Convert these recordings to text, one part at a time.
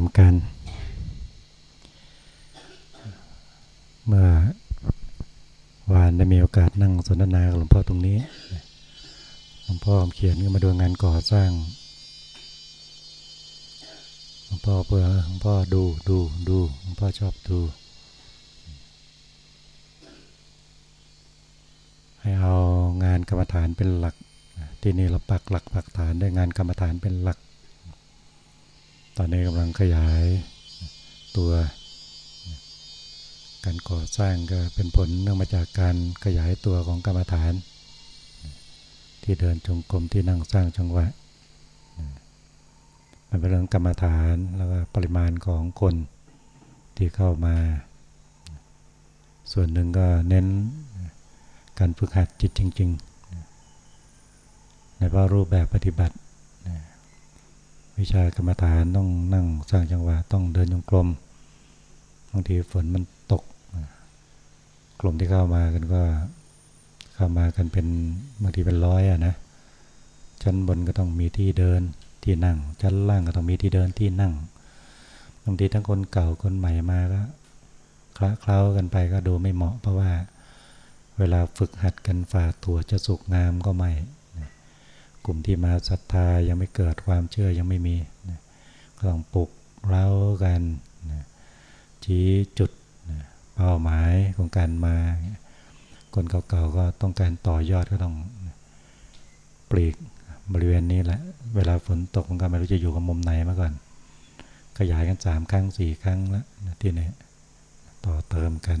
มกัน เมื่อวานได้มีโอกาสนั่งสนทนากับหลวงพ่อตรงนี้ หลวงพ่อเขียนก็มาดูงานก่อสร้าง หลวงพ่อเพื่อหลวงพ่อดูดูดูหลวงพ่อชอบดู ให้เอางานกรรมฐานเป็นหลัก ที่นี่เราปักหลักปักฐานด้วยงานกรรมฐานเป็นหลัก อนนี้กำลังขยายตัว การก่อสร้างก็เป็นผลเนื่องมาจากการขยายตัวของกรรมฐาน ที่เดินจงกรมที่นั่งสร้างจังหวะมันเป็นเรื่องกรรมฐานแล้วก็ปริมาณของคนที่เข้ามา ส่วนหนึ่งก็เน้นการฝึกหัดจิตจริง ๆ ในว่ารูปแบบปฏิบัติ วิชากรรมฐานต้องนั่งสร้างจังหวะต้องเดินจงกรมบางทีฝนมันตก กลุ่มที่เข้ามากันก็เข้ามากันเป็นบางทีเป็นร้อยอะนะชั้นบนก็ต้องมีที่เดินที่นั่ง ชั้นล่างก็ต้องมีที่เดินที่นั่งบางทีทั้งคนเก่าคนใหม่มาก็คละเคล้ากันไปก็ดูไม่เหมาะ เพราะว่าเวลาฝึกหัดกันฝ่าตัวจะสุกงามก็ไม่ กลุ่มที่มาศรัทธายังไม่เกิดความเชื่อยังไม่มีก็ต้องปลุกเร้ากันชี้จุดเป้าหมายของการมา คนเก่าๆก็ต้องการต่อยอดก็ต้องปลีกบริเวณนี้แหละเวลาฝนตกมันก็ไม่รู้จะอยู่กับมุมไหนมาก่อน ขยายกันสามครั้งสี่ครั้งแล้วที่นี่ต่อเติมกัน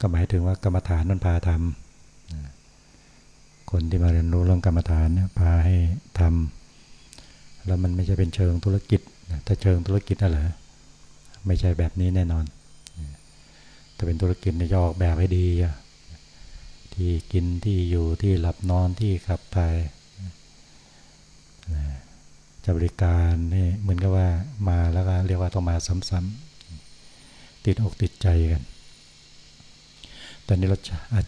ก็หมายถึงว่ากรรมฐานมันพาทำ คนที่มาเรียนรู้เรื่องกรรมฐานเนี่ยพาให้ทำแล้วมันไม่ใช่เป็นเชิงธุรกิจถ้าเชิงธุรกิจอะไรไม่ใช่แบบนี้แน่นอนถ้าเป็นธุรกิจเนี่ยจะออกแบบให้ดีที่กินที่อยู่ที่หลับนอนที่ขับถ่ายจะบริการนี่เหมือนกับว่ามาแล้วก็เรียกว่าต้องมาซ้ำๆติดอกติดใจกัน แต่นี้เรา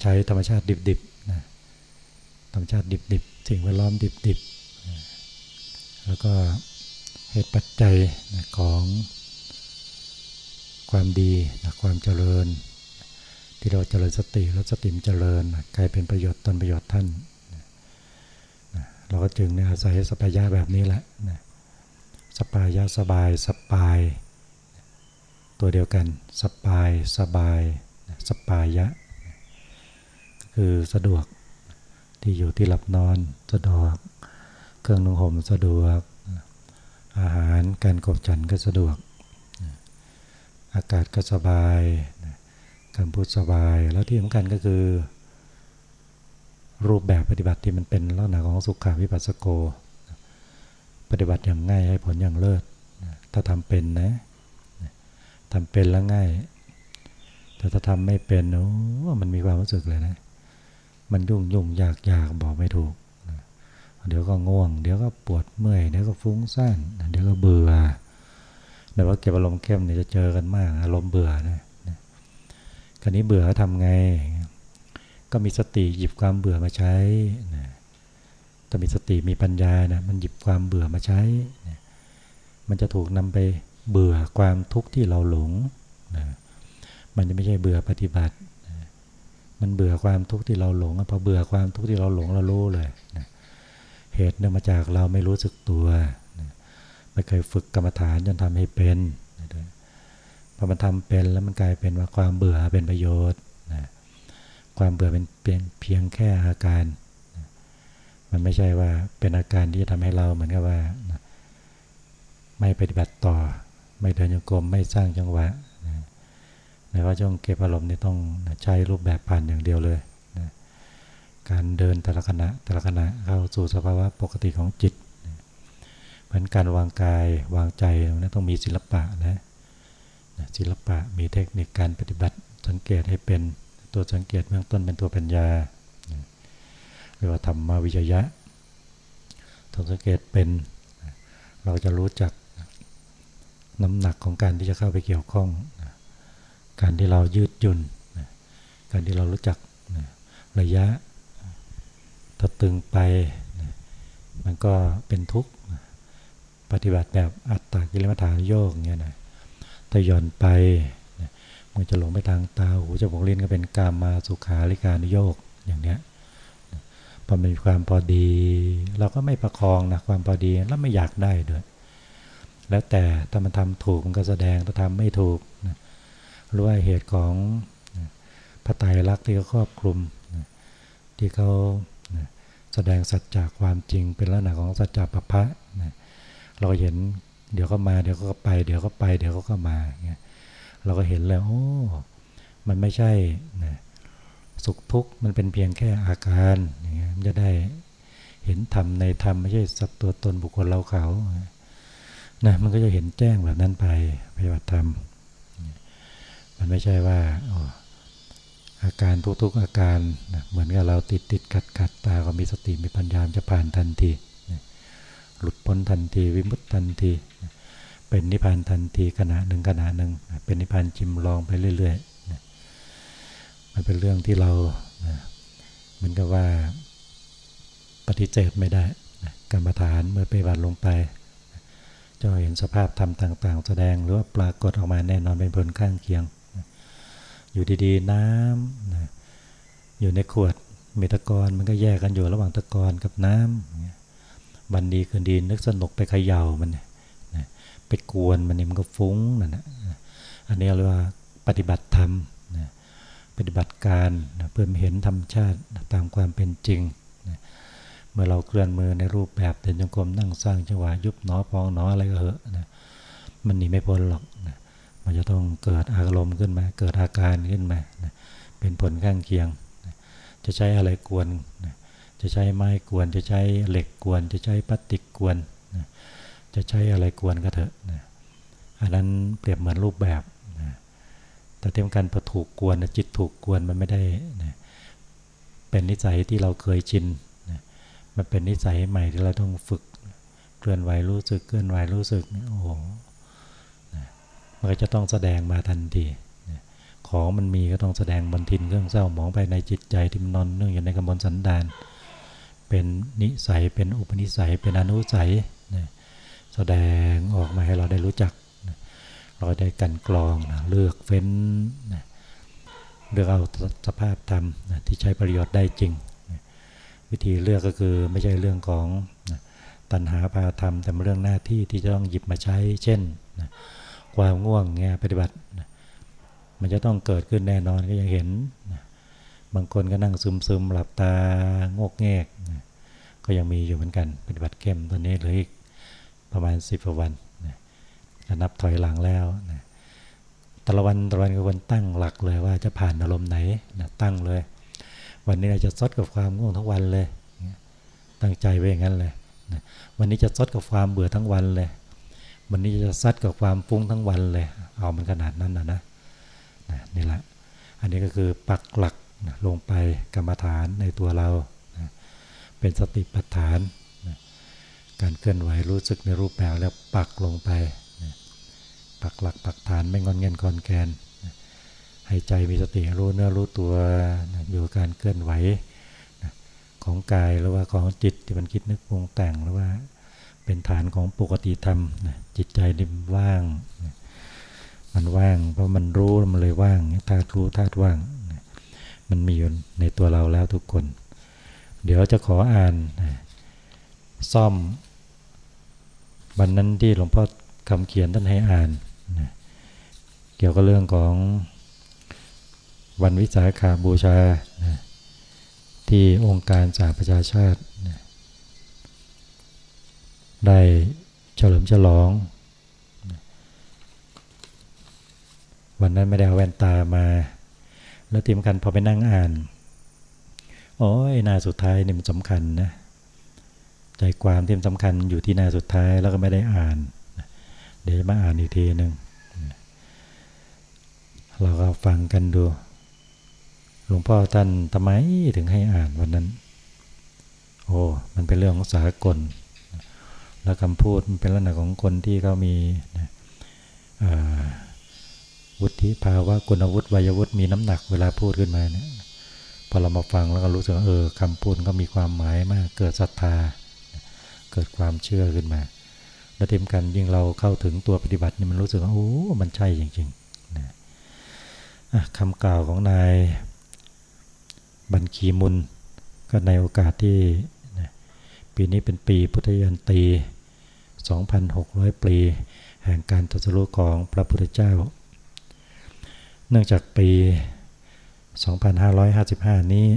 ใช้ธรรมชาติดิบๆ ธรรมชาติดิบๆ สิ่งแวดล้อมดิบๆ แล้วก็เหตุปัจจัยของความดีความเจริญ ที่เราเจริญสติแล้วสติมเจริญกลายเป็นประโยชน์ตนประโยชน์ท่าน เราก็จึงอาศัยสปายะแบบนี้แหละสปายะสบายสปาย ตัวเดียวกันสปายสบายสปายะ คือสะดวก ที่อยู่ที่หลับนอนสะดวก เครื่องนุ่งห่มสะดวก อาหารการกบฉันก็สะดวก อากาศก็สบายการพูดสบายแล้วที่สำคัญก็คือ รูปแบบปฏิบัติที่มันเป็นลักษณะของสุขาวิปัสสโก ปฏิบัติอย่างง่ายให้ผลอย่างเลิศถ้าทำเป็นนะทำเป็นแล้วง่าย แต่ถ้าทำไม่เป็นโอ้มันมีความรู้สึกเลยนะ มันยุ่งยุ่งยากยากบอกไม่ถูก เดี๋ยวก็ง่วง เดี๋ยวก็ปวดเมื่อย เดี๋ยวก็ฟุ้งซ่าน เดี๋ยวก็เบื่อแต่ว่าเก็บอารมณ์เข้มเนี่ยจะเจอกันมาก อารมณ์เบื่อนะคราวนี้เบื่อทำไง ก็มีสติหยิบความเบื่อมาใช้นะถ้ามีสติมีปัญญานะมันหยิบความเบื่อมาใช้นะมันจะถูกนำไปเบื่อความทุกข์ที่เราหลงนะมันจะไม่ใช่เบื่อปฏิบัติ มันเบื่อความทุกข์ที่เราหลงพอเบื่อความทุกข์ที่เราหลงเรารู้เลยนะเหตุเนื่องมาจากเราไม่รู้สึกตัวนะไม่เคยฝึกกรรมฐานจนทำให้เป็นนะพอมันทำเป็นแล้วมันกลายเป็นว่าความเบื่อเป็นประโยชน์นะความเบื่อเป็นเพียงเพียงแค่อาการนะมันไม่ใช่ว่าเป็นอาการที่จะทำให้เราเหมือนกับว่านะไม่ปฏิบัติต่อ ไม่เดินโยกมไม่สร้างจังหวะ แต่ว่าช่วงเก็บอารมณ์นี่ต้องใช้รูปแบบผ่านอย่างเดียวเลยนะการเดินแต่ละขณะแต่ละขณะเข้าสู่สภาวะปกติของจิตเหมือนการวางกายวางใจนะต้องมีศิลปะนะศิลปะมีเทคนิคการปฏิบัติสังเกตให้เป็นตัวสังเกตเบื้องต้นเป็นตัวปัญญาเรียกว่าธรรมวิจยะตัวสังเกตเป็นเราจะรู้จักน้ำหนักของการที่จะเข้าไปเกี่ยวข้อง การที่เรายืดหยุ่น การที่เรารู้จักระยะ ถ้าตึงไป มันก็เป็นทุกข์ ปฏิบัติแบบอัตตากิลมัฐานโยกเงี้ยนะถ้าย่อนไป มันจะหลงไปทางตา หูจมูกลิ้นก็เป็นกามมาสุขาริการโยกอย่างเนี้ยพอมีความพอดี เราก็ไม่ประคองนะความพอดีแล้วไม่อยากได้ด้วย แล้วแต่ถ้ามันทำถูกมันก็แสดงถ้าทำไม่ถูกนะ รู้ว่าเหตุของพระไตรลักษณ์ที่เขาครอบคลุมที่เขาแสดงสัจจะความจริงเป็นลักษณะของสัจจะปะพะเราเห็นเดี๋ยวก็มาเดี๋ยวก็ไป เดี๋ยวก็ไป เดี๋ยวก็มาเงี้ยเราก็เห็นแล้วโอ้มันไม่ใช่สุขทุกข์มันเป็นเพียงแค่อาการอย่างเงี้ยมันจะได้เห็นธรรมในธรรมไม่ใช่สัตว์ตัวตนบุคคลเราเขานะมันก็จะเห็นแจ้งแบบนั้นไปปฏิบัติธรรม มันไม่ใช่ว่าอาการทุกๆอาการนะเหมือนกับเราติดติดขัดขัดตาก็มีสติมีปัญญาจะผ่านทันทีหลุดพ้นทันที วิมุตทันทีเป็นนิพพานทันทีขณะหนึ่งขณะหนึ่งเป็นนิพพานจิมลองไปเรื่อยๆมันเป็นเรื่องที่เราเหมือนกับว่าปฏิเสธไม่ได้กรรมฐานเมื่อไปบัตรลงไปจะเห็นสภาพธรรมต่าง ๆ แสดงหรือว่าปรากฏออกมาแน่นอนเป็นผลข้างเคียง อยู่ดีๆน้ำอยู่ในขวดมีตะกอนมันก็แยกกันอยู่ระหว่างตะกอนกับน้ำวันดีคืนดีนึกสนุกไปเขย่ามันไปกวนมันนี่มันก็ฟุ้งนั่นนะอันนี้เรียกว่าปฏิบัติธรรมนะปฏิบัติการนะเพื่อเห็นธรรมชาติตามความเป็นจริงนะเมื่อเราเคลื่อนมือในรูปแบบเดินจงกรมนั่งสร้างจังหวะยุบหนอพองหนออะไรก็เหอะนะมันหนีไม่พ้นหรอกนะ มันจะต้องเกิดอารมณ์ขึ้นมา เกิดอาการขึ้นมานะเป็นผลข้างเคียงนะจะใช้อะไรกวนนะจะใช้ไม้กวน จะใช้เหล็กกวน จะใช้พลาสติกกวนนะจะใช้อะไรกวนก็เถอะนะอันนั้นเปรียบเหมือนรูปแบบนะแต่เทียมกันพอถูกกวนจิตถูกกวนมันไม่ได้นะเป็นนิสัยที่เราเคยชินนะมันเป็นนิสัยใหม่ที่เราต้องฝึก เคลื่อนไหวรู้สึก เคลื่อนไหวรู้สึก โอ้ มันก็จะต้องแสดงมาทันทีของมันมีก็ต้องแสดงบันทินเครื่องเศร้าหมองไปในจิตใจที่มันนอนเนื่องอยู่ในกำมลสันดาน เป็นนิสัยเป็นอุปนิสัยเป็นอนุสัยนะแสดงออกมาให้เราได้รู้จักเราได้กันกรองนะเลือกเฟ้นนะเลือกเอาสภาพธรรมนะที่ใช้ประโยชน์ได้จริงนะวิธีเลือกก็คือไม่ใช่เรื่องของนะตัณหาพาธรรมแต่เรื่องหน้าที่ที่จะต้องหยิบมาใช้ เช่นนะ ความง่วงเงี้ยปฏิบัติ มันจะต้องเกิดขึ้นแน่นอนก็ยังเห็น บางคนก็นั่งซึมซึมหลับตางกแงก ก็ยังมีอยู่เหมือนกัน ปฏิบัติเข้มตอนนี้เหลืออีกประมาณสิบวันจะนับถอยหลังแล้วนะแต่ละวันแต่ละวันก็ควันตั้งหลักเลยว่าจะผ่านอารมณ์ไหนนะตั้งเลย วันนี้เราจะซดกับความง่วงทั้งวันเลย ตั้งใจไว้อย่างนั้นเลยนะวันนี้จะซดกับความเบื่อทั้งวันเลย วันนี้จะซัดกับความฟุ้งทั้งวันเลย เอามันขนาดนั้นนะนะนี่แหละ อันนี้ก็คือปักหลักนะลงไปกรรมฐานในตัวเรานะเป็นสติปัฏฐาน การเคลื่อนไหวรู้สึกในรูปแบบแล้วปักลงไป ปักหลักปักฐานไม่งอนเงินกอนแกนให้ใจมีสติรู้เนื้อรู้ตัวอยู่การเคลื่อนไหวของกายหรือว่าของจิตที่มันคิดนึกปรุงแต่งหรือว่า เป็นฐานของปกติธรรมจิตใจดิ่ว่าง มันว่าง เพราะมันรู้มันเลยว่างธาตุรู้ธาตุว่าง มันมีอยู่ในตัวเราแล้วทุกคน เดี๋ยวจะขออ่านซ่อม วันนั้นที่หลวงพ่อคำเขียนท่านให้อ่าน เกี่ยวกับเรื่องของวันวิสาขาบูชาที่องค์การสหประชาชาติ ได้เฉลิมฉลอง วันนั้นไม่ได้เอาแว่นตามา แล้วทีมกันพอไปนั่งอ่าน โอ้ยนาสุดท้ายนี่มันสำคัญนะใจความที่มันสำคัญอยู่ที่หน้าสุดท้ายแล้วก็ไม่ได้อ่าน เดี๋ยวมาอ่านอีกทีหนึ่งเราก็ฟังกันดูหลวงพ่อท่านทำไมถึงให้อ่านวันนั้น โอ้ มันเป็นเรื่องของสากล แล้วคำพูดมันเป็นลักษณะของคนที่เขามีวุฒิภาวะคุณวุฒิวัยวุฒิมีน้ำหนักเวลาพูดขึ้นมาเนี่ยพอเรามาฟังแล้วก็รู้สึกเออคำพูดก็มีความหมายมาก เกิดศรัทธา เกิดความเชื่อขึ้นมาและเต็มกันยิ่งเราเข้าถึงตัวปฏิบัตินี่มันรู้สึกว่าโอ้ มันใช่จริงๆนะคำกล่าวของนายบัญคีมุนก็ในโอกาสที่ปีนี้เป็นปีพุทธยันตี 2,600 ปีแห่งการตรัสรู้ของพระพุทธเจ้า เนื่องจากปี 2555 นี้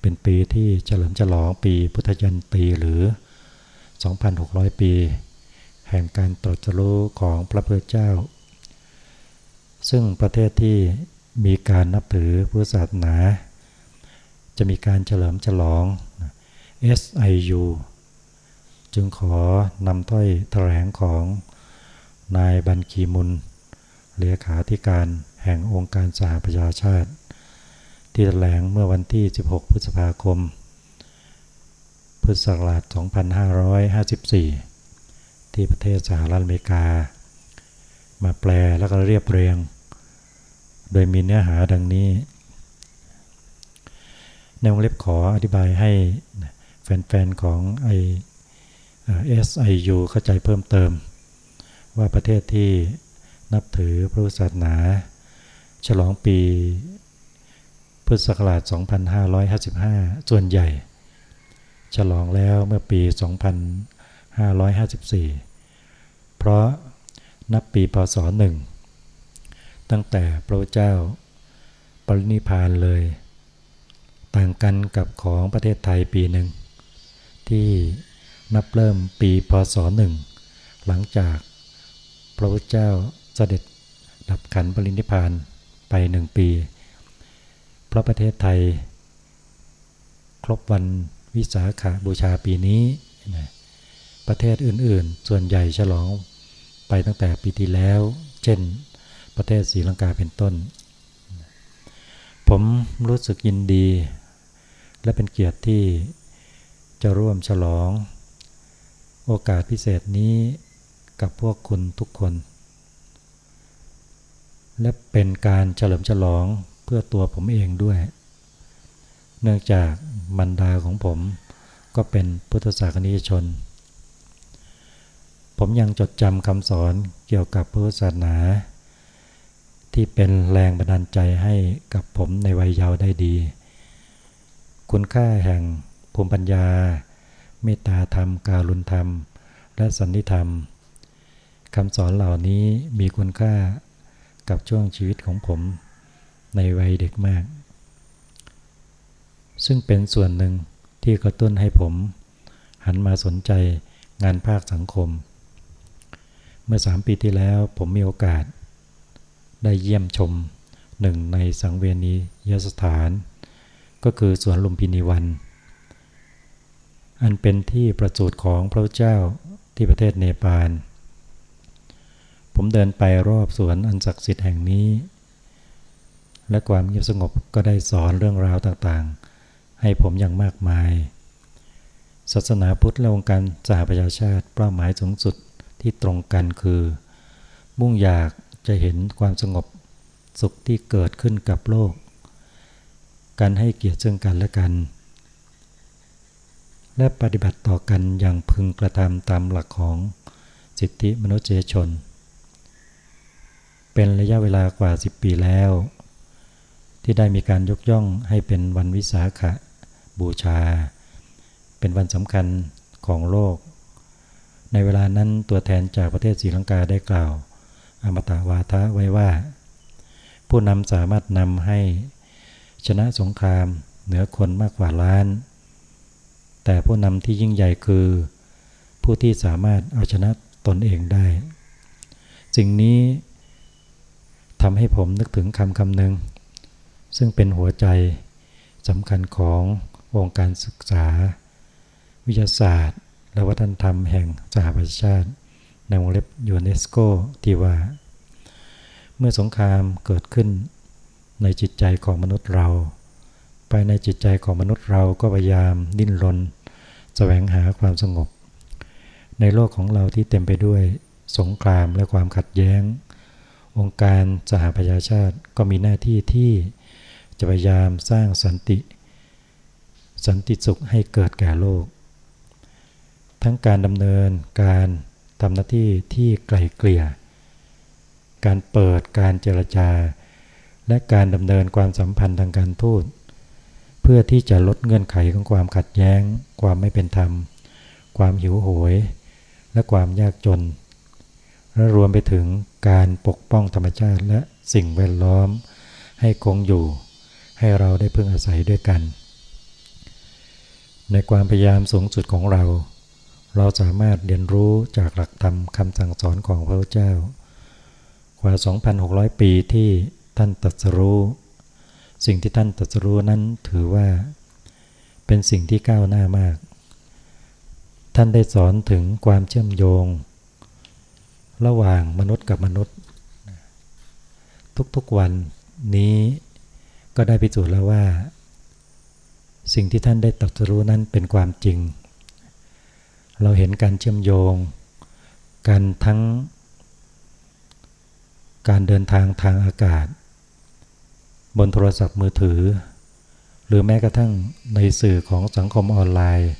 เป็นปีที่เฉลิมฉลองปีพุทธยันตีหรือ 2,600 ปี แห่งการตรัสรู้ของพระพุทธเจ้า ซึ่งประเทศที่มีการนับถือพุทธศาสนา จะมีการเฉลิมฉลอง SIU จึงขอนำถ้อยแถลงของนายบันคีมุนเลขาธิการแห่งองค์การสหประชาชาติ ที่แถลงเมื่อวันที่ 16 พฤษภาคม พุทธศักราช 2554 ที่ประเทศสหรัฐอเมริกา มาแปลแล้วก็เรียบเรียง โดยมีเนื้อหาดังนี้ ในวงเล็บขออธิบายให้แฟนๆของไอ SIU เข้าใจเพิ่มเติม ว่าประเทศที่นับถือพระพุทธศาสนา ฉลองปีพุทธศักราช 2555 ส่วนใหญ่ ฉลองแล้วเมื่อปี 2554 เพราะนับปีพศหนึ่งตั้งแต่พระเจ้าปรินิพานเลย ต่างกันกับของประเทศไทยปีหนึ่งที่ นับเริ่มปีพศหนึ่งหลังจากพระพุทธเจ้าเสด็จดับขันปรินิพานไปหนึ่งปี เพราะประเทศไทย ครบวันวิสาขาบูชาปีนี้นะประเทศอื่นๆ ส่วนใหญ่ฉลองไปตั้งแต่ปีที่แล้ว เช่น ประเทศศรีลังกาเป็นต้น ผมรู้สึกยินดี และเป็นเกียรติที่จะร่วมฉลอง โอกาสพิเศษนี้กับพวกคุณทุกคน และเป็นการเฉลิมฉลองเพื่อตัวผมเองด้วย เนื่องจากมันดาของผมก็เป็นพุทธศาสนิกชน ผมยังจดจำคำสอนเกี่ยวกับพุทธศาสนา ที่เป็นแรงบันดาลใจให้กับผมในวัยเยาว์ได้ดี คุณค่าแห่งภูมิปัญญา เมตตาธรรม การุณธรรม และสันนิธรรมคำสอนเหล่านี้มีคุณค่ากับช่วงชีวิตของผมในวัยเด็กมาก ซึ่งเป็นส่วนหนึ่งที่กระตุ้นให้ผม หันมาสนใจงานภาคสังคม เมื่อสามปีที่แล้วผมมีโอกาส ได้เยี่ยมชมหนึ่งในสังเวียนียสถาน ก็คือสวนลุมพินีวัน อันเป็นที่ประสูติของพระเจ้าที่ประเทศเนปาล ผมเดินไปรอบสวนอันศักดิ์สิทธิ์แห่งนี้ และความเงียบสงบก็ได้สอนเรื่องราวต่างๆ ให้ผมอย่างมากมาย ศาสนาพุทธและองค์การสหประชาชาติเป้าหมายสูงสุดที่ตรงกันคือ มุ่งอยากจะเห็นความสงบสุขที่เกิดขึ้นกับโลก การให้เกียรติซึ่งกันและกัน และปฏิบัติต่อกันอย่างพึงกระทำตามหลักของสิทธิมนุษยชน เป็นระยะเวลากว่า 10 ปีแล้ว ที่ได้มีการยกย่องให้เป็นวันวิสาขบูชา เป็นวันสำคัญของโลก ในเวลานั้นตัวแทนจากประเทศศรีลังกาได้กล่าว อมตะวาทะไว้ว่า ผู้นำสามารถนำให้ชนะสงครามเหนือคนมากกว่าล้าน แต่ผู้นำที่ยิ่งใหญ่คือ ผู้ที่สามารถเอาชนะตนเองได้ สิ่งนี้ทำให้ผมนึกถึงคำคำหนึ่ง ซึ่งเป็นหัวใจสำคัญขององค์การศึกษา วิทยาศาสตร์ และวัฒนธรรมแห่งสหประชาชาติ ในวงเล็บยูเนสโกที่ว่า เมื่อสงครามเกิดขึ้นในจิตใจของมนุษย์เรา ภายในจิตใจของมนุษย์เราก็พยายามดิ้นรนแสวงหาความสงบ ในโลกของเราที่เต็มไปด้วยสงครามและความขัดแย้ง องค์การสหประชาชาติก็มีหน้าที่ที่จะพยายามสร้างสันติ สันติสุขให้เกิดแก่โลก ทั้งการดำเนินการทำหน้าที่ที่ไกลเกลี่ย การเปิดการเจรจา และการดำเนินความสัมพันธ์ทางการทูต เพื่อที่จะลดเงื่อนไขของความขัดแย้ง ความไม่เป็นธรรม ความหิวโหยและความยากจน และรวมไปถึงการปกป้องธรรมชาติและสิ่งแวดล้อม ให้คงอยู่ ให้เราได้พึ่งอาศัยด้วยกัน ในความพยายามสูงสุดของเรา เราสามารถเรียนรู้จากหลักธรรมคำสั่งสอนของพระเจ้ากว่า 2,600 ปีที่ท่านตรัสรู้ สิ่งที่ท่านตรัสรู้นั้นถือว่าเป็นสิ่งที่ก้าวหน้ามาก ท่านได้สอนถึงความเชื่อมโยง ระหว่างมนุษย์กับมนุษย์ ทุกๆวันนี้ก็ได้พิสูจน์แล้วว่า สิ่งที่ท่านได้ตรัสรู้นั้นเป็นความจริง เราเห็นการเชื่อมโยง กันทั้งการเดินทางทางอากาศ บนโทรศัพท์มือถือ หรือแม้กระทั่งในสื่อของสังคมออนไลน์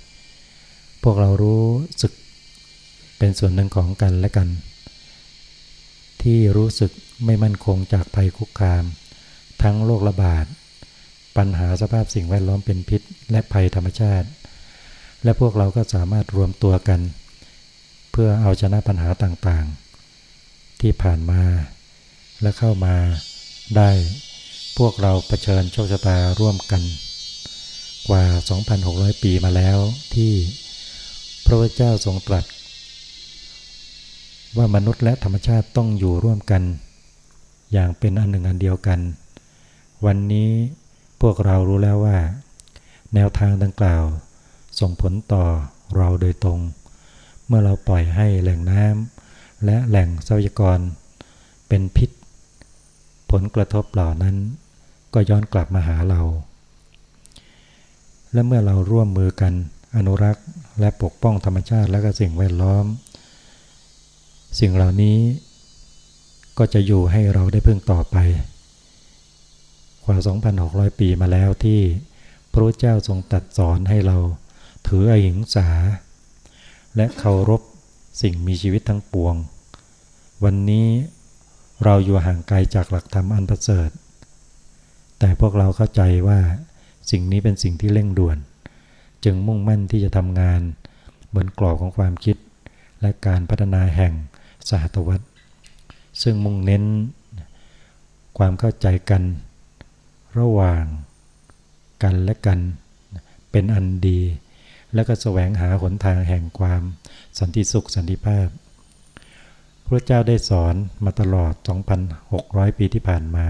พวกเรารู้สึกเป็นส่วนหนึ่งของกันและกัน ที่รู้สึกไม่มั่นคงจากภัยคุกคาม ทั้งโรคระบาด ปัญหาสภาพสิ่งแวดล้อมเป็นพิษ และภัยธรรมชาติ และพวกเราก็สามารถรวมตัวกัน เพื่อเอาชนะปัญหาต่างๆ ที่ผ่านมาและเข้ามาได้ พวกเราเผชิญโชคชะตาร่วมกัน กว่า 2,600 ปีมาแล้วที่พระเจ้าทรงตรัส ว่ามนุษย์และธรรมชาติต้องอยู่ร่วมกัน อย่างเป็นอันหนึ่งอันเดียวกัน วันนี้พวกเรารู้แล้วว่า แนวทางดังกล่าวส่งผลต่อเราโดยตรง เมื่อเราปล่อยให้แหล่งน้ำและแหล่งทรัพยากร เป็นพิษ ผลกระทบเหล่านั้น ก็ย้อนกลับมาหาเรา และเมื่อเราร่วมมือกันอนุรักษ์และปกป้องธรรมชาติและก็สิ่งแวดล้อม สิ่งเหล่านี้ก็จะอยู่ให้เราได้พึ่งต่อไป กว่า 2,600 ปีมาแล้วที่พระเจ้าทรงตัดสอนให้เราถืออหิงสา และเคารพสิ่งมีชีวิตทั้งปวง วันนี้ เราอยู่ห่างไกลจากหลักธรรมอันประเสริฐ แต่พวกเราเข้าใจว่าสิ่งนี้เป็นสิ่งที่เร่งด่วน จึงมุ่งมั่นที่จะทำงาน บนกรอบของความคิด และการพัฒนาแห่งสหตวัตซึ่งมุ่งเน้น ความเข้าใจกัน ระหว่างกันและกัน เป็นอันดี และก็แสวงหาหนทางแห่งความสันติสุขสันติภาพ พระเจ้าได้สอนมาตลอด 2,600 ปีที่ผ่านมา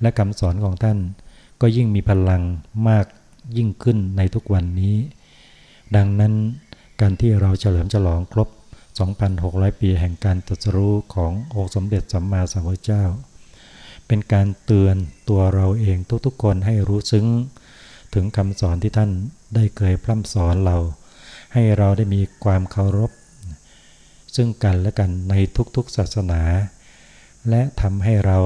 และคำสอนของท่านก็ยิ่งมีพลังมากยิ่งขึ้นในทุกวันนี้ ดังนั้นการที่เราเฉลิมฉลองครบ 2,600 ปีแห่งการตรัสรู้ขององค์สมเด็จสัมมาสัมพุทธเจ้า เป็นการเตือนตัวเราเองทุกๆคนให้รู้ซึ้ง ถึงคำสอนที่ท่านได้เคยพร่ำสอนเรา ให้เราได้มีความเคารพ ซึ่งกันและกันในทุกๆศาสนา และทำให้เรา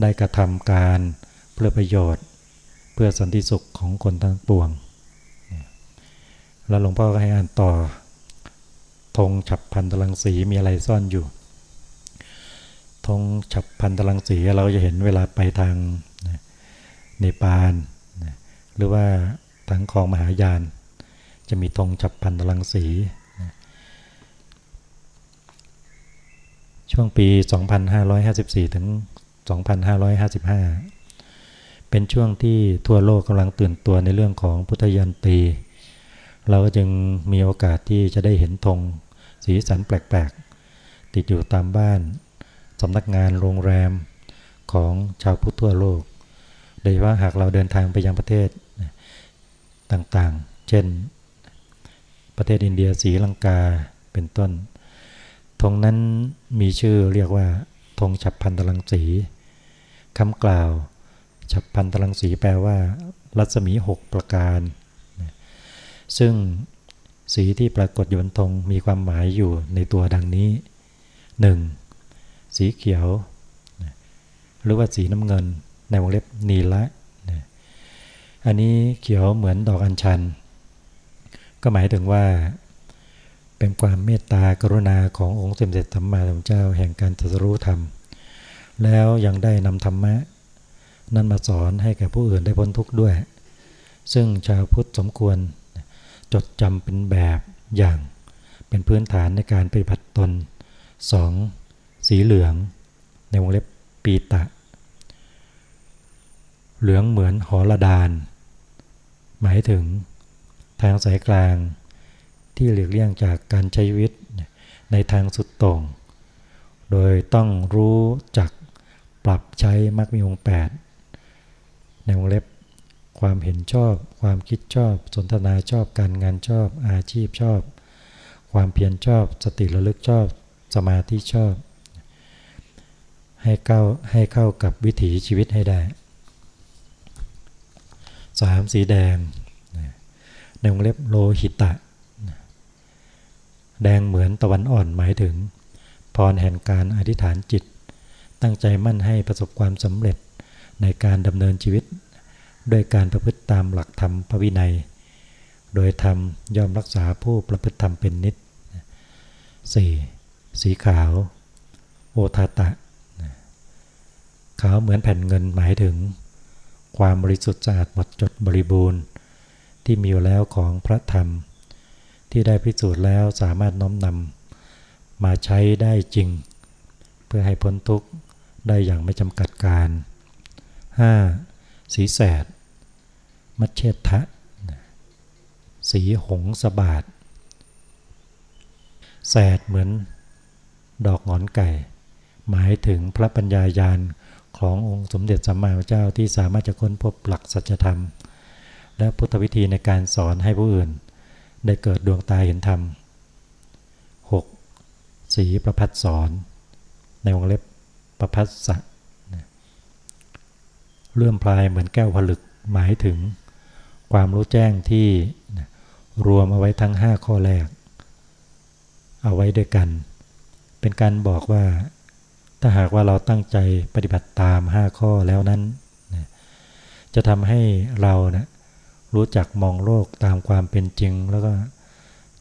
ได้กระทำการเพื่อประโยชน์ เพื่อสันติสุขของคนทั้งปวง แล้วหลวงพ่อก็ให้อ่านต่อธงฉับพันตลังสีมีอะไรซ่อนอยู่ธงฉับพันตลังสีเราจะเห็นเวลาไปทางในปานหรือว่าทางคลองมหายาน จะมีธงฉับพันตลังสี ช่วงปี 2554 ถึง 2555 เป็นช่วงที่ทั่วโลกกำลังตื่นตัวในเรื่องของพุทธยันตี เราก็จึงมีโอกาสที่จะได้เห็นธงสีสันแปลกๆ ติดอยู่ตามบ้านสำนักงานโรงแรมของชาวพุทธทั่วโลก โดยเฉพาะหากเราเดินทางไปยังประเทศต่างๆ เช่น ประเทศอินเดียสีลังกาเป็นต้น ธงนั้นมีชื่อเรียกว่าธงฉับพันตลังสีคำกล่าวฉับพันตรังสีแปลว่า รัศมีหกประการ ซึ่งสีที่ปรากฏอยู่บนธงมีความหมายอยู่ในตัวดังนี้ 1. สีเขียว หรือว่าสีน้ำเงินในวงเล็บนีละ อันนี้เขียวเหมือนดอกอัญชัน ก็หมายถึงว่า เป็นความเมตตากรุณาขององค์สมเด็จสัมมาสัมเจ้าแห่งการตรัสรู้ธรรม แล้วยังได้นำธรรมะ นั้นมาสอนให้แก่ผู้อื่นได้พ้นทุกข์ด้วย ซึ่งชาวพุทธสมควรจดจำเป็นแบบอย่างเป็นพื้นฐานในการปฏิบัติตน 2. สีเหลือง ในวงเล็บปีตะ เหลืองเหมือนหอระดาน หมายถึงทางสายกลาง ที่หลีกเลี่ยงจากการใช้ชีวิตในทางสุดตรง โดยต้องรู้จักปรับใช้มรรคมีองแปดในวงเล็บความเห็นชอบ ความคิดชอบ สนทนาชอบการงานชอบ อาชีพชอบ ความเพียรชอบ สติระลึกชอบ สมาธิชอบ ให้เข้าให้เข้ากับวิถีชีวิตให้ได้สามสีแดง ในวงเล็บโลหิตะ แดงเหมือนตะวันอ่อนหมายถึง พรแห่งการอธิษฐานจิต ตั้งใจมั่นให้ประสบความสำเร็จในการดำเนินชีวิต ด้วยการประพฤติตามหลักธรรมพระวินัย โดยธรรมยอมรักษาผู้ประพฤติธรรมเป็นนิด 4. สีขาว โอทาตะ ขาวเหมือนแผ่นเงินหมายถึง ความบริสุทธิ์สะอาดหมดจดบริบูรณ์ ที่มีอยู่แล้วของพระธรรม ที่ได้พิสูจน์แล้วสามารถน้อมนำมาใช้ได้จริง เพื่อให้พ้นทุกข์ได้อย่างไม่จำกัดการ 5. สีแสด มัชเชทะ สีหงสบาดแสดเหมือนดอกงอนไก่ หมายถึงพระปัญญายาณขององค์สมเด็จสัมมาสัมพุทธเจ้าที่สามารถจะค้นพบหลักสัจธรรม และพุทธวิธีในการสอนให้ผู้อื่น ได้เกิดดวงตาเห็นธรรม 6. สีประพัดสอน ในวงเล็บประพัดสะเลื่อมพลายเหมือนแก้วผลึกหมายถึง ความรู้แจ้งที่รวมเอาไว้ทั้ง 5 ข้อแรก เอาไว้ด้วยกัน เป็นการบอกว่า ถ้าหากว่าเราตั้งใจปฏิบัติตาม 5 ข้อแล้วนั้น จะทำให้เรานะ รู้จักมองโลกตามความเป็นจริง แล้วก็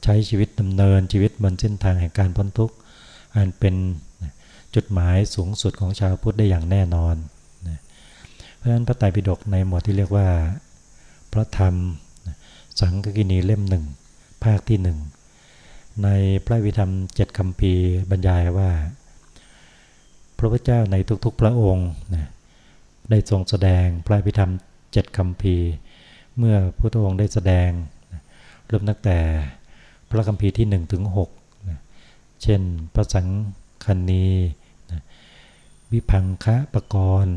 ใช้ชีวิตดำเนินชีวิตบนเส้นทางแห่งการพ้นทุกข์อันเป็นจุดหมายสูงสุดของชาวพุทธได้อย่างแน่นอนเพราะฉะนั้นพระไตรปิฎกในหมวดที่เรียกว่า พระธรรมสังฆกินีเล่มหนึ่งภาคที่หนึ่งในพระวิธรรมเจ็ดคำพีบรรยายว่า พระพุทธเจ้าในทุกๆพระองค์ได้ทรงแสดงพระวิธรรมเจ็ดคำพี เมื่อพระองค์ได้แสดงเริ่มตั้งแต่พระคัมภีร์ที่1ถึง6เช่นพระสังคันนีวิพังคะปกรณ์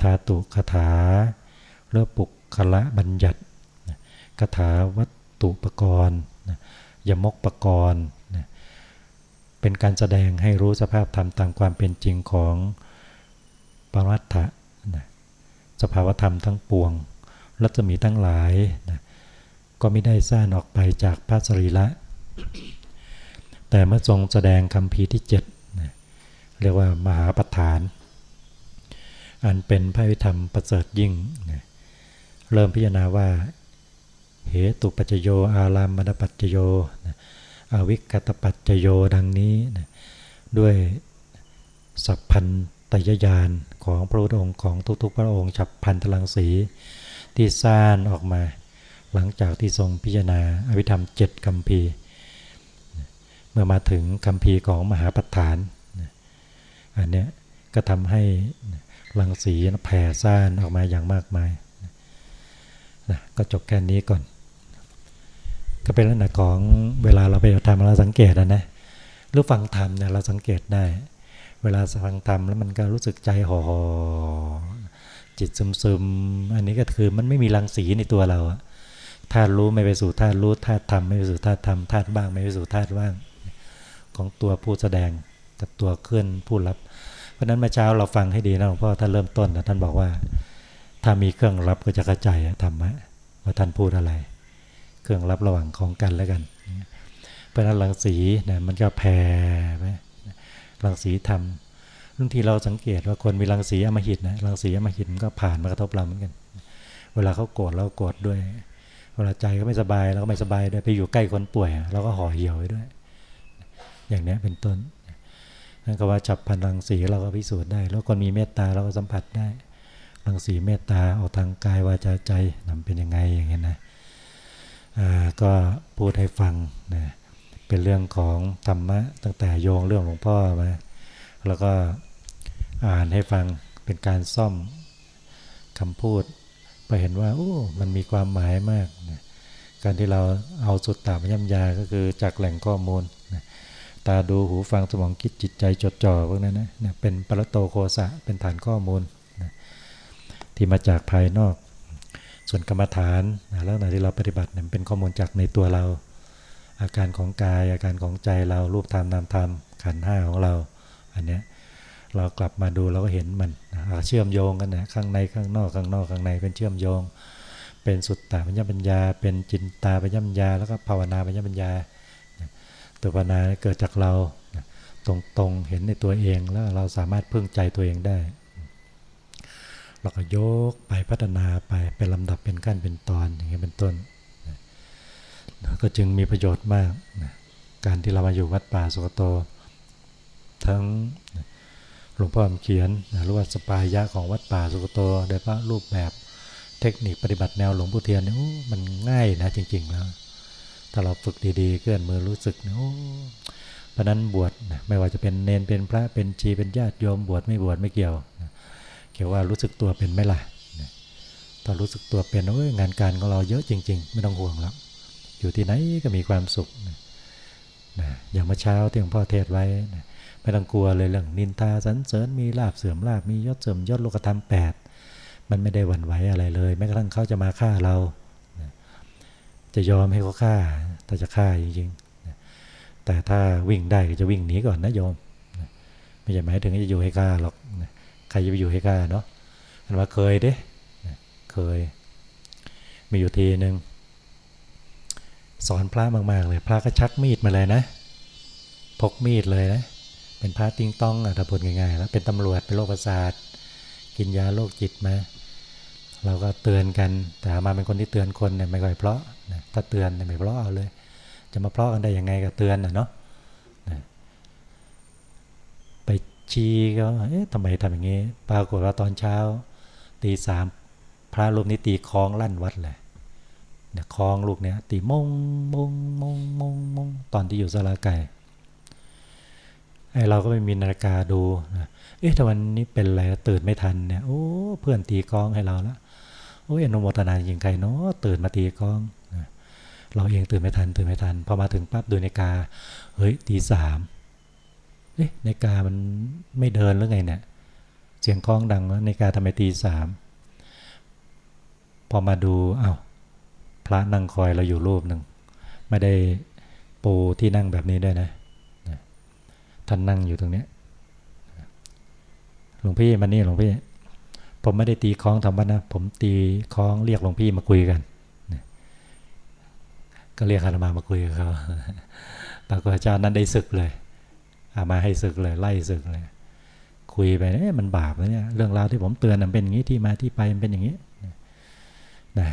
ธาตุคาถาเลือปุกคละบัญญัติคาถาวัตถุปกรณ์ยมกปกรณ์เป็นการแสดงให้รู้สภาพธรรมตามความเป็นจริงของปรัตถะสภาวธรรมทั้งปวง รัศมีทั้งหลายนะก็ไม่ได้สร้างออกไปจากพระสรีระ แต่เมื่อทรงแสดงคำพีที่เจ็ดนะเรียกว่ามหาปฐาน อันเป็นพระวิธรรมประเสริฐยิ่งนะเริ่มพิจารณาว่า เหตุปัจจโย อารามมณปัจจโยนะอวิกตปัจจโยดังนี้นะด้วยสัพพันตยญาณของพระองค์ของทุกๆ พระองค์ฉับพันตลังสี ที่สร้างออกมา หลังจากที่ทรงพิจารณาอภิธรรมเจ็ดคำพีเมื่อมาถึงคำพีของมหาปัฏฐาน อันนี้ก็ทำให้รังสีแผ่ซ่านออกมาอย่างมากมายนะก็จบแค่นี้ก่อน ก็เป็นลักษณะของเวลาเราไปทำเราสังเกตนะนะหรือฟังธรรมเนี่ยเราสังเกตได้ เวลาฟังธรรมแล้วมันก็รู้สึกใจห่อ จิตซึมๆ อันนี้ก็คือมันไม่มีรังสีในตัวเราธาตุรู้ไม่ไปสู่ธาตุรู้ธาตุธรรมไม่ไปสู่ธาตุธรรมธาตุบ้างไม่ไปสู่ธาตุว่าง ของตัวผู้แสดงกับตัวเคลื่อนผู้รับ เพราะนั้นเมื่อเช้าเราฟังให้ดีนะหลวงพ่อท่านเริ่มต้นนะท่านบอกว่า ถ้ามีเครื่องรับก็จะกระจายธรรมะว่าท่านพูดอะไร เครื่องรับระหว่างของกันแล้วกันเพราะนั้นรังสีเนี่ยมันก็แผ่ไปรังสีธรรม บางทีเราสังเกตว่าคนมีรังสีอมหิตนะรังสีอมหิตมันก็ผ่านมากระทบเราเหมือนกัน เวลาเขาโกรธเราโกรธด้วย เวลาใจก็ไม่สบายเราก็ไม่สบายด้วยไปอยู่ใกล้คนป่วยเราก็ห่อเหี่ยวไว้ด้วย อย่างนี้เป็นต้นนั่นก็ว่าจับพันรังสีเราก็พิสูจน์ได้ แล้วคนมีเมตตาเราก็สัมผัสได้ รังสีเมตตาออกทางกายวาจาใจนำเป็นยังไงอย่างเงี้ยนะก็พูดให้ฟังนะเป็นเรื่องของธรรมะตั้งแต่โยงเรื่องหลวงพ่อมาแล้วก็ อ่านให้ฟังเป็นการซ่อมคำพูดไปเห็นว่า โอ้ มันมีความหมายมากนะการที่เราเอาสุดตามย่ำยาก็คือจากแหล่งข้อมูลนะตาดูหูฟังสมองคิดจิตใจจดจ่อพวกนั้นนะนะเป็นปรโตโคสะเป็นฐานข้อมูลนะที่มาจากภายนอก ส่วนกรรมฐานนะแล้วไหนที่เราปฏิบัติเนี่ยเป็นข้อมูลจากในตัวเรา อาการของกายอาการของใจเรารูปธรรมนามธรรมขันห้าของเรา อันเนี้ย เรากลับมาดูเราก็เห็นมันเชื่อมโยงกันนะข้างในข้างนอกข้างนอกข้างในเป็นเชื่อมโยง เป็นสุดตาปัญญาปัญญา เป็นจินตาปัญญาปัญญา แล้วก็ภาวนาปัญญาปัญญาตัวภาวนาเกิดจากเราตรงๆเห็นในตัวเองแล้วเราสามารถพึ่งใจตัวเองได้เราก็ยกไปพัฒนาไปเป็นลำดับเป็นขั้นเป็นตอนอย่างเงี้ยเป็นต้นก็จึงมีประโยชน์มาก การที่เรามาอยู่วัดป่าสุกโต ทั้ง หลวงพ่อเขียนหรือว่าสปายะของวัดป่าสุกโตโดยพระรูปแบบเทคนิคปฏิบัติแนวหลวงพ่อเทียนเนี่ยมันง่ายนะจริงๆแล้วถ้าเราฝึกดีๆเคลื่อนมือรู้สึกเนี่ยเพราะนั้นบวชไม่ว่าจะเป็นเนนเป็นพระเป็นชีเป็นญาติโยมบวชไม่บวชไม่เกี่ยวเกี่ยวว่ารู้สึกตัวเป็นไหมล่ะถ้ารู้สึกตัวเป็นโอ้ยงานการของเราเยอะจริง ๆ ไม่ต้องห่วงแล้วอยู่ที่ไหนก็มีความสุขนะอย่างเมื่อเช้าที่หลวงพ่อเทศไว้นะ ไม่ต้องกลัวเลยเรื่องนินทาสันเสริญมีลาบเสื่อมลาบมียศเสื่อมยศโลกธรรมแปดมันไม่ได้หวั่นไหวอะไรเลยแม้กระทั่งเขาจะมาฆ่าเรา จะยอมให้เขาฆ่าถ้าจะฆ่าจริงๆแต่ถ้าวิ่งได้ก็จะวิ่งหนีก่อนนะโยมไม่ใช่หมายถึงจะอยู่ให้ฆ่าหรอกใครจะไปอยู่ให้ฆ่าเนาะอันว่าเคยเด้เคย มีอยู่ทีหนึ่งสอนพระมากๆเลย พระก็ชักมีดมาเลยนะ พกมีดเลยนะ เป็นพระติ้งต้องอะถ้าพูดง่ายๆแล้วเป็นตำรวจเป็นโรคประสาทกินยาโรคจิตมาเราก็เตือนกัน แต่มาเป็นคนที่เตือนคนเนี่ยไม่ค่อยเพราะนะถ้าเตือนเนี่ยไม่เพราะเอาเลย จะมาเพราะกันได้ยังไงก็เตือนนะเนาะไปชี้ก็เอ๊ะทำไมทำอย่างนี้ ปรากฏว่าตอนเช้าตีสามพระรูปนี้ตีคล้องลั่นวัดเลยเนี่ยคลองลูกเนี่ยตีมงมงมงมงมงตอนที่อยู่สลาไก่ ไอเราก็ไม่มีนาฬิกาดูนะเอ๊ะถ้าวันนี้เป็นอะไรตื่นไม่ทันเนี่ยโอ้เพื่อนตีกองให้เราแล้วโอ้ยอนุโมทนาจริงใครเนาะตื่นมาตีกองนะเราเองตื่นไม่ทันตื่นไม่ทันพอมาถึงปั๊บดูนาฬิกาเฮ้ยตีสามเอ๊ะนาฬิกามันไม่เดินหรือไงเนี่ยเสียงกองดังนาฬิกาทำไมตีสามพอมาดูอา้าวพระนั่งคอยเราอยู่รูปหนึ่งไม่ได้ปูที่นั่งแบบนี้ด้วยนะ ท่านนั่งอยู่ตรงนี้หลวงพี่มานี่หลวงพี่ ผมไม่ได้ตีคล้องทำวัดนะ ผมตีคล้องเรียกหลวงพี่มาคุยกันก็เรียกอาตมามาคุยกับเขาปรากฏอาจารย์นั้นได้ศึกเลยอามาให้ศึกเลยไล่ศึกเลย คุยไปเนี่ยมันบาปนะเนี่ยเรื่องราวที่ผมเตือนมันเป็นอย่างนี้ที่มาที่ไปมันเป็นอย่างนี้นะ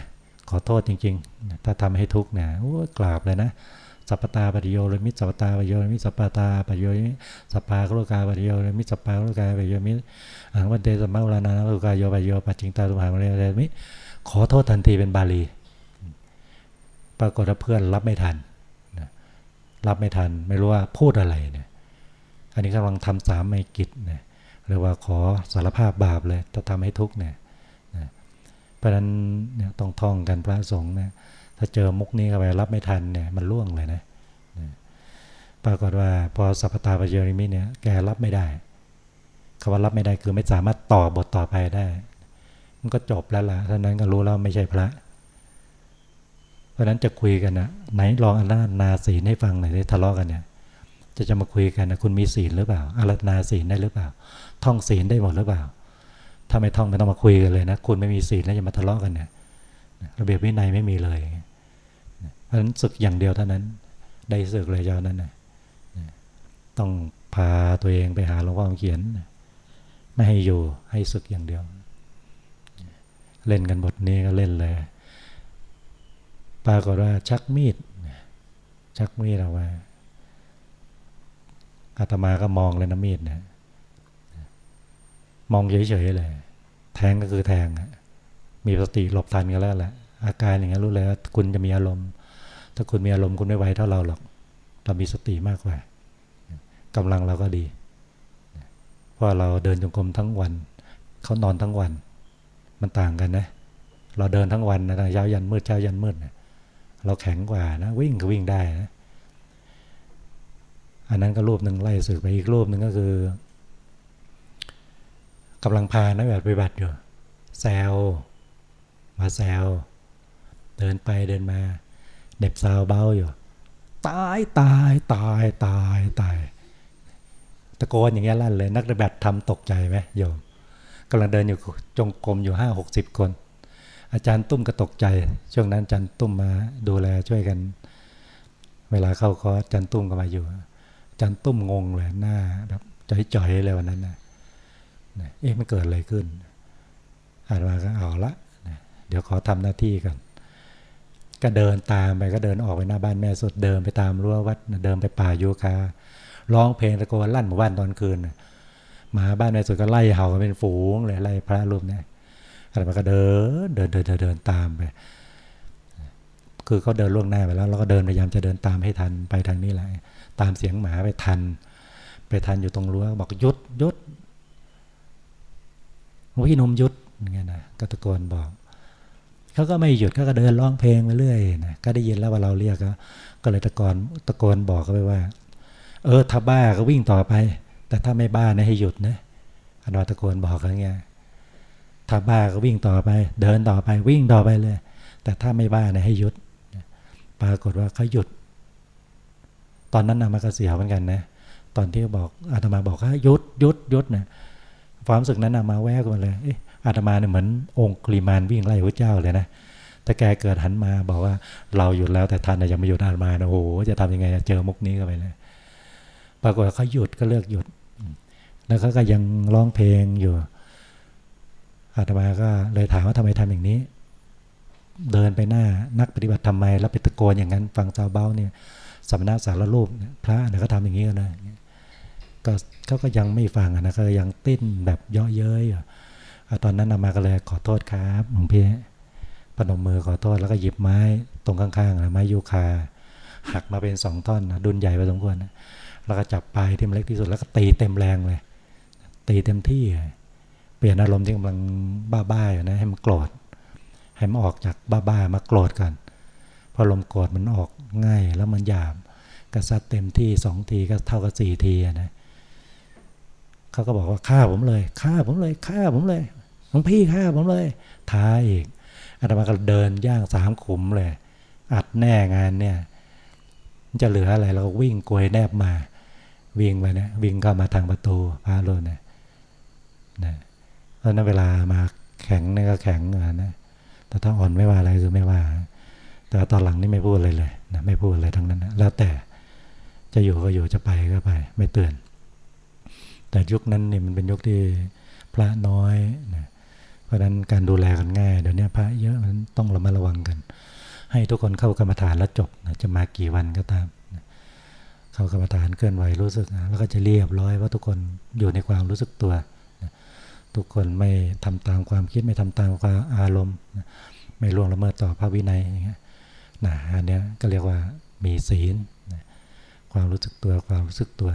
ขอโทษจริง ๆ ถ้าทำให้ทุกข์เนี่ยกราบเลยนะ สัพตาปฏิโยรมิสัพตาปฏิโยรมิสัพตาปฏิโยรมิสัพปาโลกาปฏิโยรมิสัพปาโลกาปฏิโยรมิอังวันเตสมัวลานาโลกาโยปฏิโยปัจจิงตาตุหามเรเรมิขอโทษทันทีเป็นบาลี ปรากฏว่าเพื่อนรับไม่ทันรับไม่ทันไม่รู้ว่าพูดอะไรเนี่ยอันนี้กำลังทำสามไม่กิจเนี่ยเรียกว่าขอสารภาพบาปเลยถ้าทำให้ทุกเนี่ยเพราะนั้นเนี่ยต้องท่องกันพระสงฆ์นะ ถ้าเจอมุกนี้เข้าไปรับไม่ทันเนี่ยมันล่วงเลยนะปรากฏว่าพอสัพตาปเยริมิเนี่ยแกรับไม่ได้คำว่ารับไม่ได้คือไม่สามารถต่อบทต่อไปได้ มันก็จบแล้วล่ะท่านั้นก็รู้แล้วไม่ใช่พระ เพราะนั้นจะคุยกันนะไหนลองอารานาศีลให้ฟังหน่อยได้ทะเลาะกันเนี่ย จะจะมาคุยกันนะคุณมีศีลหรือเปล่า อารานาศีลได้หรือเปล่า ท่องศีลได้หมดหรือเปล่า ถ้าไม่ท่องไม่ต้องมาคุยกันเลยนะ คุณไม่มีศีลแล้วจะมาทะเลาะกันเนี่ย ระเบียบวินัยไม่มีเลย นั้นศึกอย่างเดียวเท่านั้น ได้ศึกเลยเจ้านั้นนะต้องพาตัวเองไปหาหลวงพ่อเขียน ไม่ให้อยู่ให้ศึกอย่างเดียว เล่นกันบทนี้ก็เล่นเลยปปรากฏว่าชักมีด ชักมีดเอาไว้อาตมาก็มองเลยนะมีดนะมองเฉยๆเลยแทงก็คือแทงมีสติหลบทันกันแล้วแหละอาการอย่างนี้รู้เลยว่าคุณจะมีอารมณ์ ถ้าคุณมีอารมณ์คุณไม่ไวเท่าเราหรอก เรามีสติมากกว่ากำลังเราก็ดี เพราะเราเดินจงกรมทั้งวัน เขานอนทั้งวัน มันต่างกันนะ เราเดินทั้งวันนะเช้ายันมืดเช้ายันมืดนะเราแข็งกว่านะ วิ่งก็วิ่งได้นะอันนั้นก็รูปหนึ่งไล่สืบไปอีกรูปหนึ่งก็คือกำลังพานักแบบปฏิบัติอยู่แซวมาแซวเดินไปเดินมา เด็บซาวเบ้าอยู่ตายตายตายตายตายตะโกนอย่างเงี้ยลั่นเลยนักปฏิบัติทำตกใจไหมโยมกำลังเดินอยู่จงกรมอยู่ห้าหกสิบคน อาจารย์ตุ้มก็ตกใจ ช่วงนั้นอาจารย์ตุ้มมาดูแลช่วยกัน เวลาเข้าคออาจารย์ตุ้มก็มาอยู่อาจารย์ตุ้มงงเลยหน้าแบบจ่อยๆเลยวันนั้นนะเอ๊ะมันเกิดอะไรขึ้นอาจมาก็เอาละเดี๋ยวขอทำหน้าที่กัน ก็เดินตามไปก็เดินออกไปหน้าบ้านแม่สุดเดินไปตามรั้ววัดเดินไปป่าโยคาร้องเพลงตะโกนลั่นหมู่บ้านตอนคืนมาบ้านแม่สุดก็ไล่เห่าเป็นฝูงเลยไล่พระรูปนี้อะไรมาก็เดินเดินเดินเดินตามไป คือเขาเดินล่วงหน้าไปแล้วเราก็เดินพยายามจะเดินตามให้ทันไปทางนี้แหละตามเสียงหมาไปทัน ไปทันอยู่ตรงรั้วบอกยุดยุดพี่นมยุดอย่างเงี้ยนะก็ตะโกนบอก เขาก็ไม่หยุดเขาก็เดินร้องเพลงไปเรื่อยนะก็ได้ยินแล้วว่าเราเรียกก็เลยตะโกนตะโกนบอกเขาไปว่า เออถ้าบ้าก็วิ่งต่อไป แต่ถ้าไม่บ้านะให้หยุดนะอนวตะโกนบอกเขาเงี้ยถ้าบ้าก็วิ่งต่อไป เดินต่อไปวิ่งต่อไปเลย แต่ถ้าไม่บ้านะให้หยุดปรากฏว่าเขาหยุด ตอนนั้นนามากระเสียเหมือนกันนะตอนที่บอกอาตมาบอกว่าหยุดหยุดหยุดนะความรู้สึกนั้นนามาแวกมาเลยอ อาตมาเนี่ยเหมือนองค์กลีมานวิ่งไล่พระเจ้าเลยนะแต่แกเกิดหันมาบอกว่าเราหยุดแล้วแต่ท่านยังไม่หยุดอาตมาโอ้โหจะทำยังไงเจอมุกนี้ก็ไปเลยปรากฏเขาหยุดก็เลือกหยุด แล้วเขาก็ยังร้องเพลงอยู่ อาตมาก็เลยถามว่าทำไมทำอย่างนี้ เดินไปหน้านักปฏิบัติทำไม แล้วไปตะโกนอย่างนั้น ฟังชาวเบ้าเนี่ยสมณะสารรูปพระเนี่ยเขาทำอย่างนี้กันนะก็เขาก็ยังไม่ฟังนะก็ยังติ้นแบบเยาะเย้ยอยู่ ตอนนั้นนามาก็เลยขอโทษครับหลวงพี่ปนมมือขอโทษแล้วก็หยิบไม้ตรงข้างๆไม้ยูคาหักมาเป็นสองท่อนนะดุนใหญ่พอสมควรนะแล้วก็จับปลายที่มันเล็กที่สุดแล้วก็ตีเต็มแรงเลย ตีเต็มที่ เปลี่ยนอารมณ์ที่กำลังบ้าๆอยู่นะให้มันโกรธให้มันออกจากบ้าๆมาโกรธกันพอลมโกรธมันออกง่ายแล้วมันหยาบกระซัดเต็มที่สองทีก็เท่ากับสี่ทีนะเขาก็บอกว่าฆ่าผมเลยฆ่าผมเลยฆ่าผมเลย หลวงพี่ฆ่าผมเลยท้าอีกอาตมาก็เดินย่างสามขุมเลย อัดแน่งานเนี่ย จะเหลืออะไรเราก็วิ่งกลวยแนบมา วิ่งไปนะวิ่งเข้ามาทางประตูพาโลนนะนะเพราะนั้นเวลามาแข็งนี่ก็แข็งนะแต่ถ้าอ่อนไม่ว่าอะไรคือไม่ว่า แต่ตอนหลังนี่ไม่พูดเลยเลยนะไม่พูดอะไรทั้งนั้นนะแล้วแต่จะอยู่ก็อยู่จะไปก็ไป ไม่เตือน แต่ยุคนั้นนี่มันเป็นยุคที่พระน้อยนะ เพราะฉะนั้นการดูแลกันง่ายเดี๋ยวนี้พระเยอะมันต้องระมัดระวังกัน ให้ทุกคนเข้ากรรมฐานแล้วจบนะจะมากี่วันก็ตามนะเข้ากรรมฐานเคลื่อนไหวรู้สึกนะแล้วก็จะเรียบร้อยว่าทุกคนอยู่ในความรู้สึกตัวนะทุกคนไม่ทำตามความคิดไม่ทำตามความอารมณ์นะไม่ล่วงละเมิดต่อพระวินัยอย่างเงี้ยนะอันนี้ก็เรียกว่ามีศีลนะความรู้สึกตัวความรู้สึกตัว